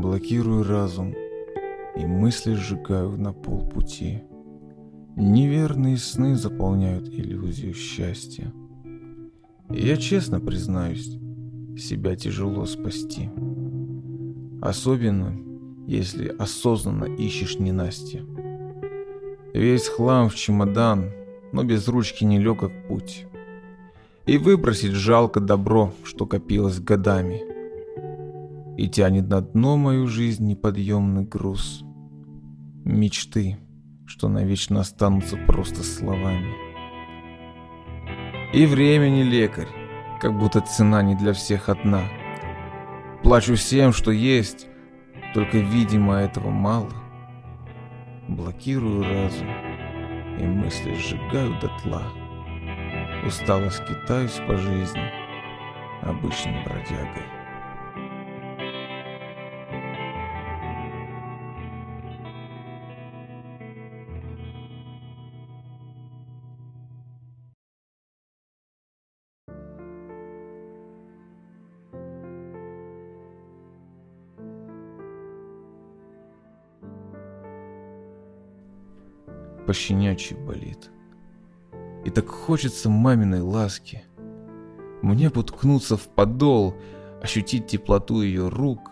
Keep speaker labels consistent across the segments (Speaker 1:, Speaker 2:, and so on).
Speaker 1: Блокирую разум и мысли сжигаю на полпути. Неверные сны заполняют иллюзию счастья. Я честно признаюсь, себя тяжело спасти. Особенно, если осознанно ищешь ненастье. Весь хлам в чемодан, но без ручки не легок путь. И выбросить жалко добро, что копилось годами. И тянет на дно мою жизнь неподъемный груз. Мечты, что навечно останутся просто словами. И время не лекарь, как будто цена не для всех одна. Плачу всем, что есть, только, видимо, этого мало. Блокирую разум, и мысли сжигаю дотла. Устало скитаюсь по жизни обычным бродягой. Пощенячьи болит. И так хочется маминой ласки. Мне бы уткнуться в подол, ощутить теплоту ее рук.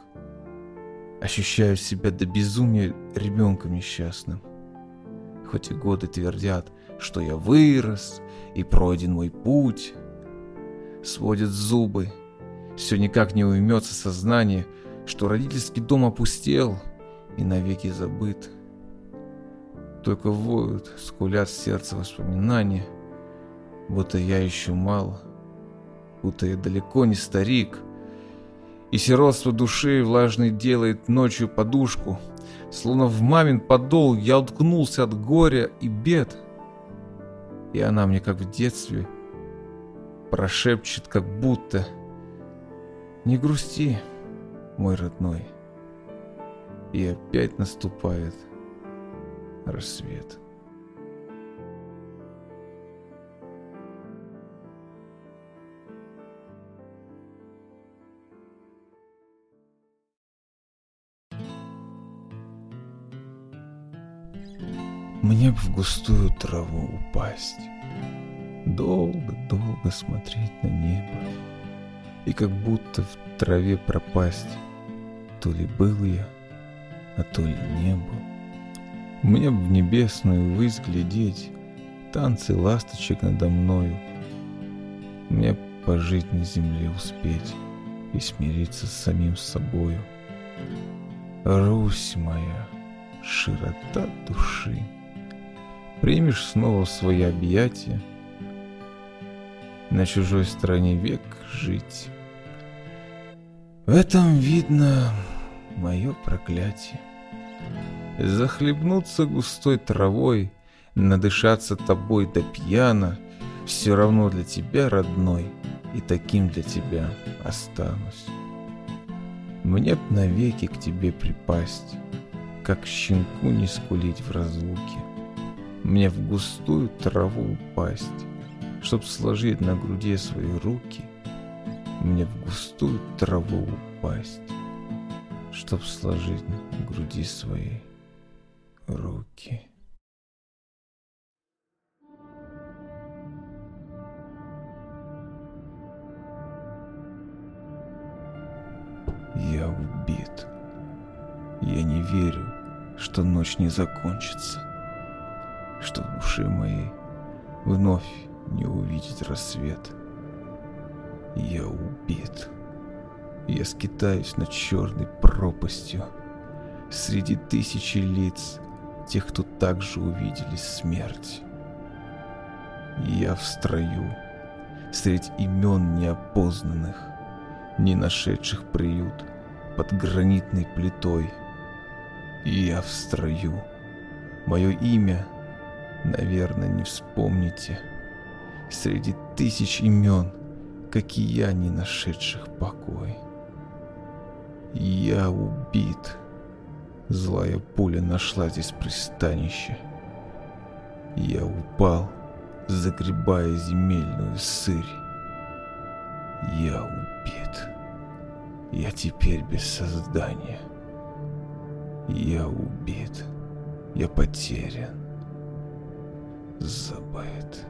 Speaker 1: Ощущаю себя до безумия ребенком несчастным. Хоть и годы твердят, что я вырос и пройден мой путь. Сводят зубы, все никак не уймется сознание, что родительский дом опустел и навеки забыт. Только воют, скулят сердце воспоминания, будто я еще мало, будто я далеко не старик. И сиротство души влажный делает ночью подушку, словно в мамин подол я уткнулся от горя и бед. И она мне, как в детстве, прошепчет, как будто «Не грусти, мой родной». И опять наступает рассвет. Мне бы в густую траву упасть, Долго-долго смотреть на небо, И как будто в траве пропасть, То ли был я, а то ли не был. Мне в небесную высь глядеть, Танцы ласточек надо мною. Мне пожить на земле успеть И смириться с самим собою. Русь моя, широта души, Примешь снова свои объятия, На чужой стороне век жить. В этом видно мое проклятие захлебнуться густой травой, надышаться тобой до пьяна, все равно для тебя, родной, и таким для тебя останусь. Мне б навеки к тебе припасть, как щенку не скулить в разлуке. Мне в густую траву упасть, чтоб сложить на груди свои руки. Мне в густую траву упасть, чтоб сложить на груди своей руки. Я убит. Я не верю, что ночь не закончится, что в душе моей вновь не увидеть рассвет. Я убит. Я скитаюсь над черной пропастью среди тысячи лиц, тех, кто также увидели смерть. Я в строю, средь имен неопознанных, не нашедших приют под гранитной плитой. Я в строю, мое имя, наверное, не вспомните, среди тысяч имен, как и я, не нашедших покой. Я убит. Злая пуля нашла здесь пристанище. Я упал, загребая земельную сырь. Я убит. Я теперь без создания. Я убит. Я потерян. Забыт.